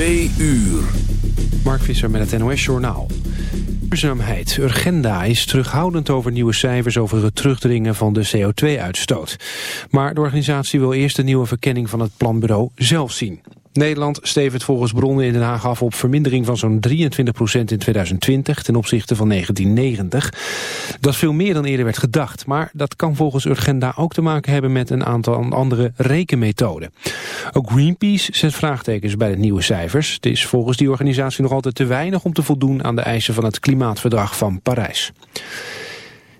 Twee uur. Mark Visser met het NOS Journaal. Duurzaamheid. Urgenda is terughoudend over nieuwe cijfers over het terugdringen van de CO2-uitstoot. Maar de organisatie wil eerst de nieuwe verkenning van het planbureau zelf zien. Nederland stevend volgens bronnen in Den Haag af op vermindering van zo'n 23% in 2020 ten opzichte van 1990. Dat is veel meer dan eerder werd gedacht, maar dat kan volgens Urgenda ook te maken hebben met een aantal andere rekenmethoden. Ook Greenpeace zet vraagtekens bij de nieuwe cijfers. Het is volgens die organisatie nog altijd te weinig om te voldoen aan de eisen van het klimaatverdrag van Parijs.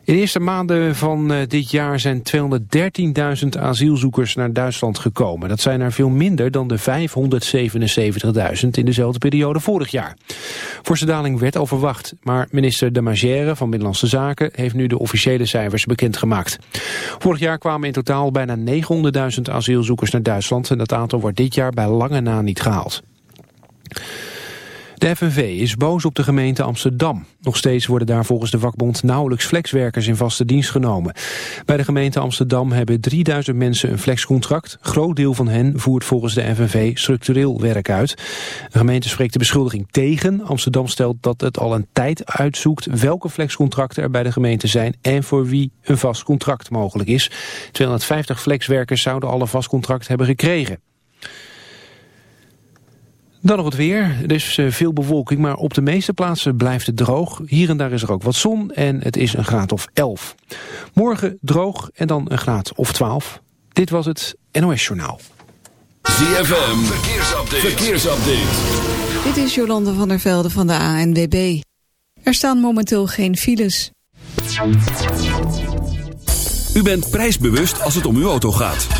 In de eerste maanden van eh, dit jaar zijn 213.000 asielzoekers naar Duitsland gekomen. Dat zijn er veel minder dan de 577.000 in dezelfde periode vorig jaar. Forse daling werd al verwacht, maar minister de Magère van Binnenlandse Zaken heeft nu de officiële cijfers bekendgemaakt. Vorig jaar kwamen in totaal bijna 900.000 asielzoekers naar Duitsland en dat aantal wordt dit jaar bij lange na niet gehaald. De FNV is boos op de gemeente Amsterdam. Nog steeds worden daar volgens de vakbond nauwelijks flexwerkers in vaste dienst genomen. Bij de gemeente Amsterdam hebben 3000 mensen een flexcontract. Groot deel van hen voert volgens de FNV structureel werk uit. De gemeente spreekt de beschuldiging tegen. Amsterdam stelt dat het al een tijd uitzoekt welke flexcontracten er bij de gemeente zijn en voor wie een vast contract mogelijk is. 250 flexwerkers zouden al een vast contract hebben gekregen. Dan nog het weer. Er is eh, veel bewolking, maar op de meeste plaatsen blijft het droog. Hier en daar is er ook wat zon en het is een graad of 11. Morgen droog en dan een graad of 12. Dit was het NOS Journaal. ZFM, verkeersupdate. verkeersupdate. Dit is Jolande van der Velde van de ANWB. Er staan momenteel geen files. U bent prijsbewust als het om uw auto gaat.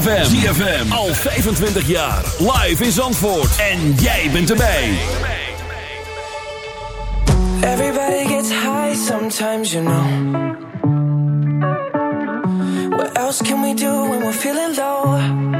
ZFM. ZFM. Al 25 jaar. Live in Zandvoort. En jij bent erbij. Everybody gets high sometimes, you know. What else can we do when we're feeling low?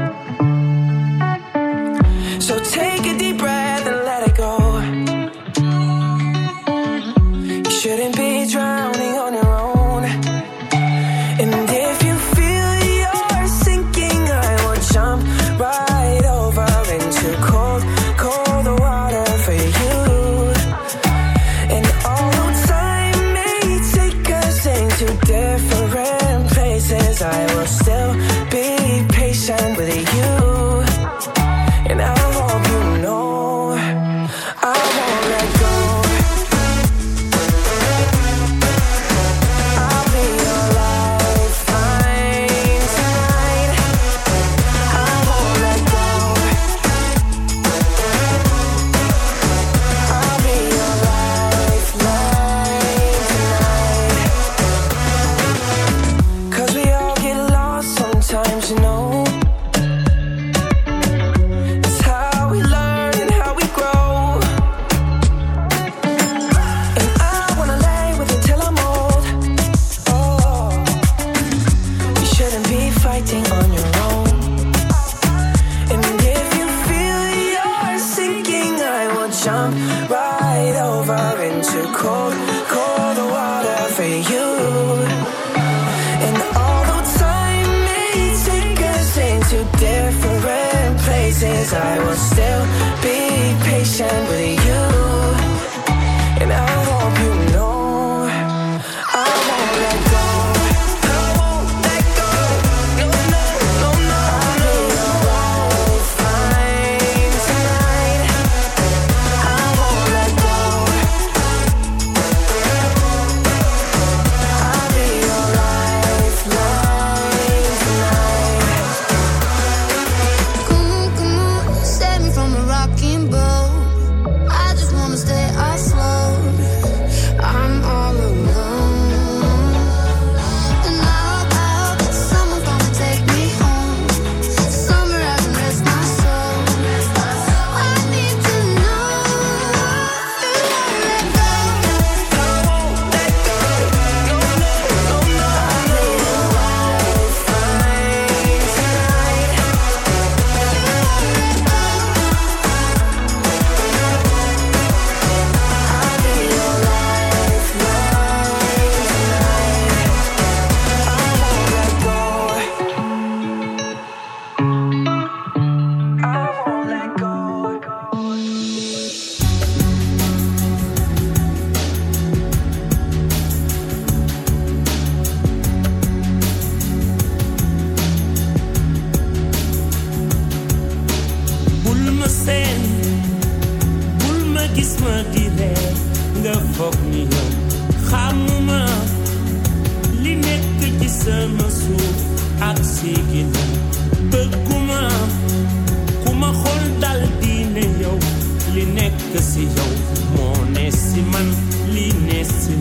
si man lii ne si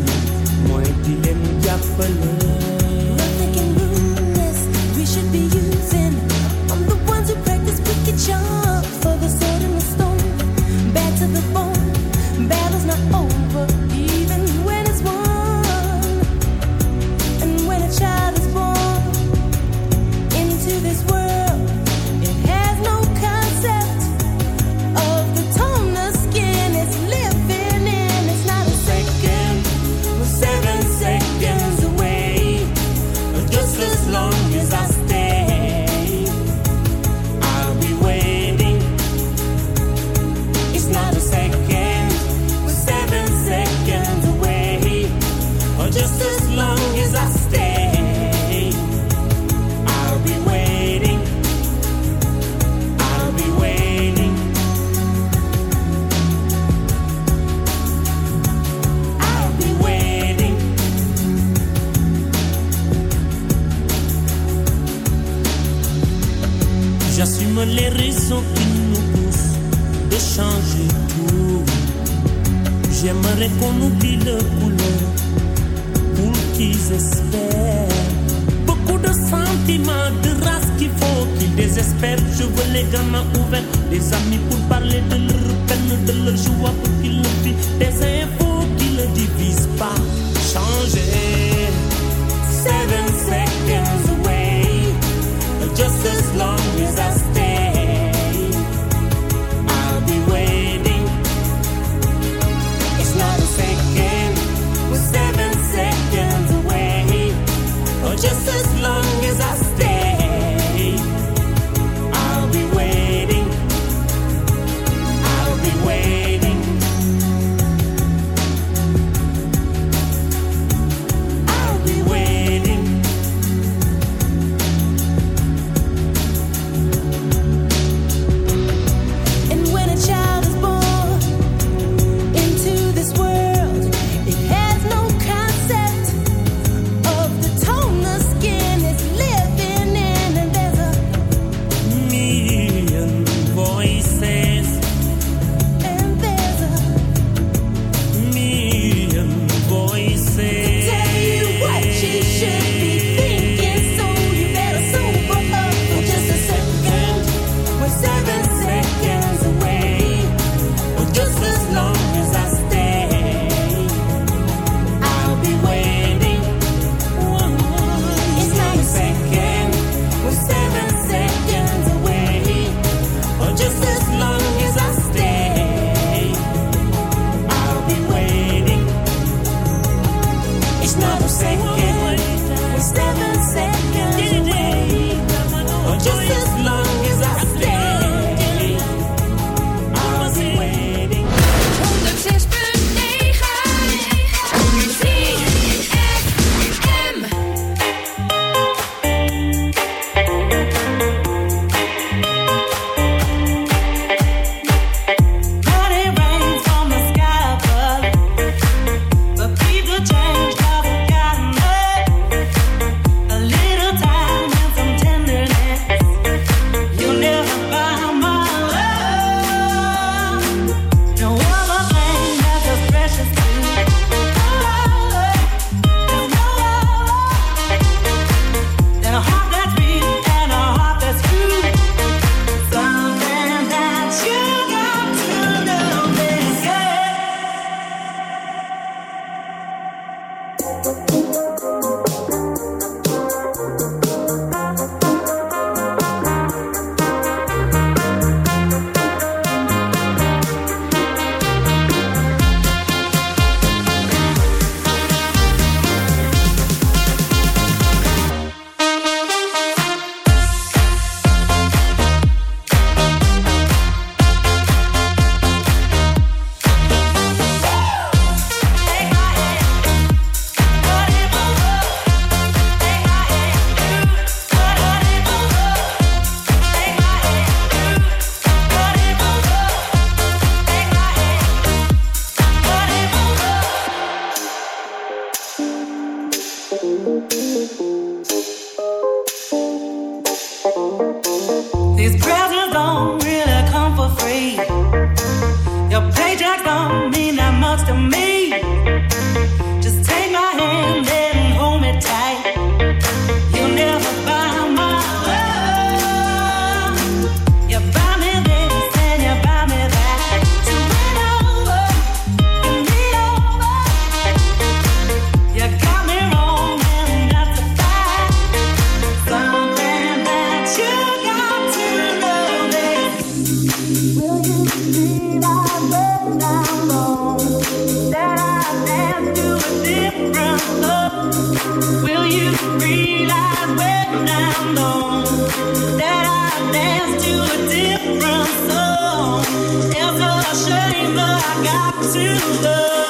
got to love.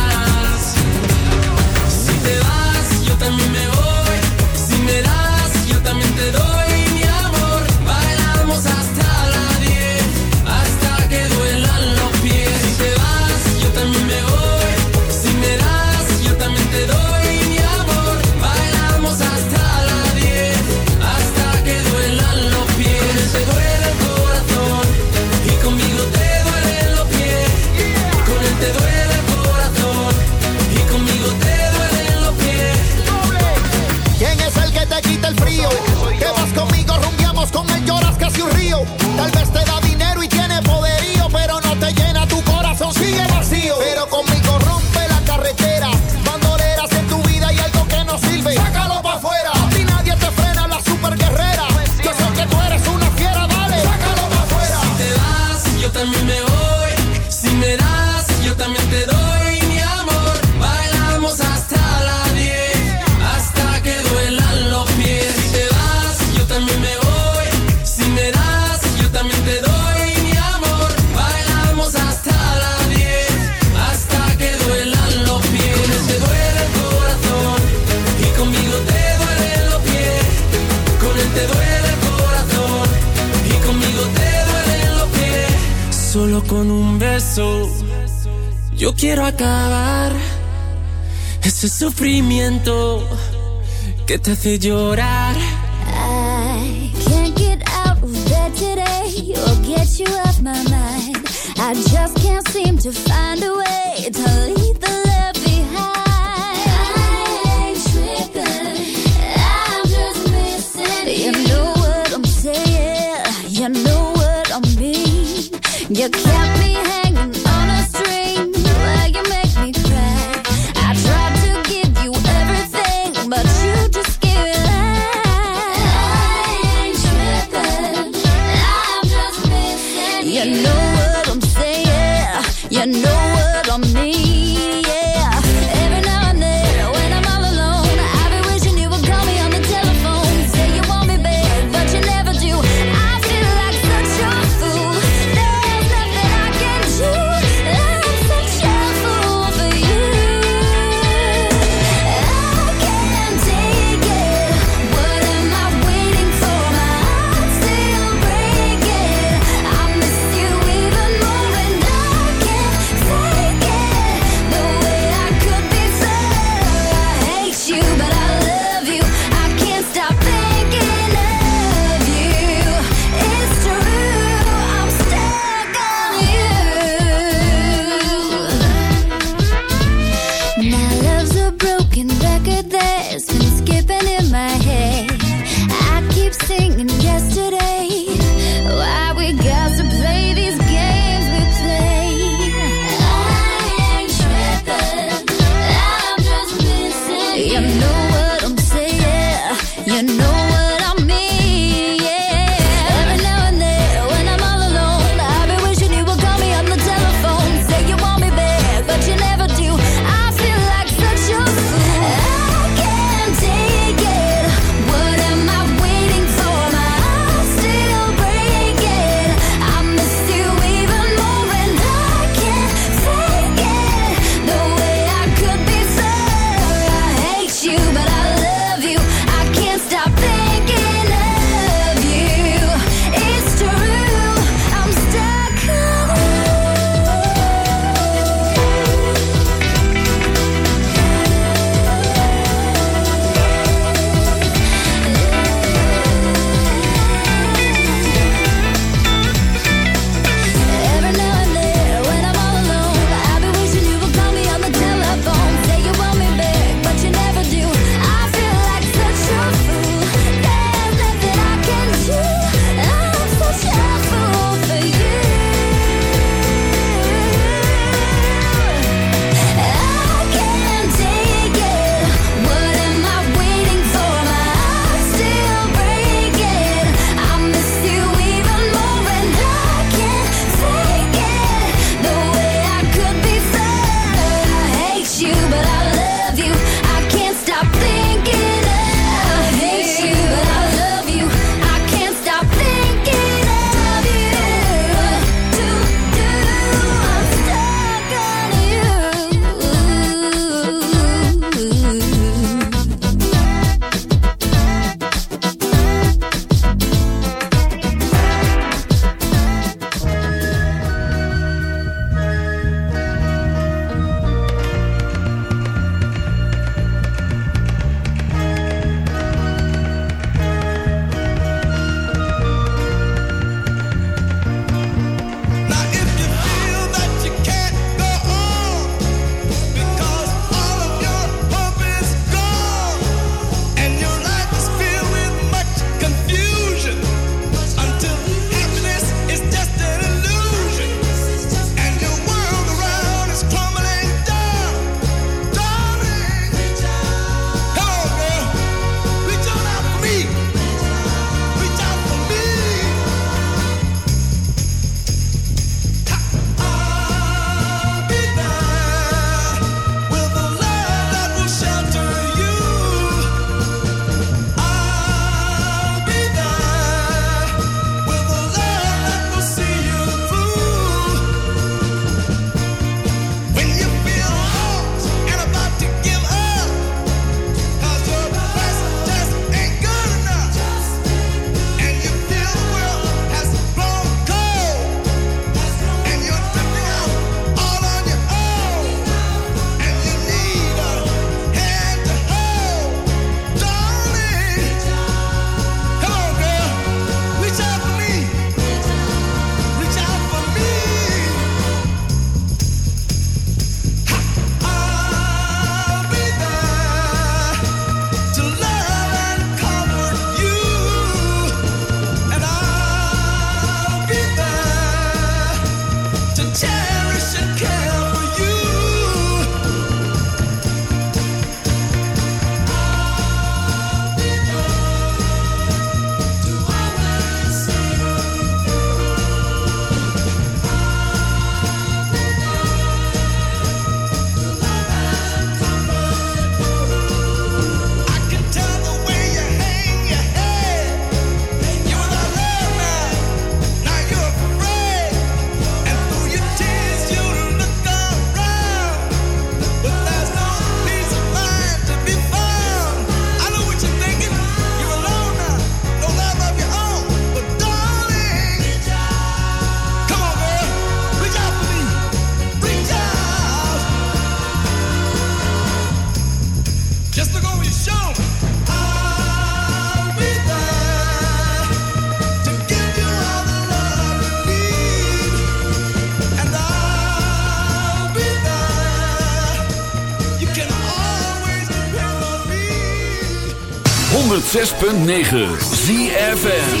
quiero acabar ese sufrimiento que te hace llorar. I can't get out of bed today or get you off my mind. I just can't seem to find a way to leave. 106.9 ZFM.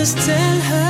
just tell her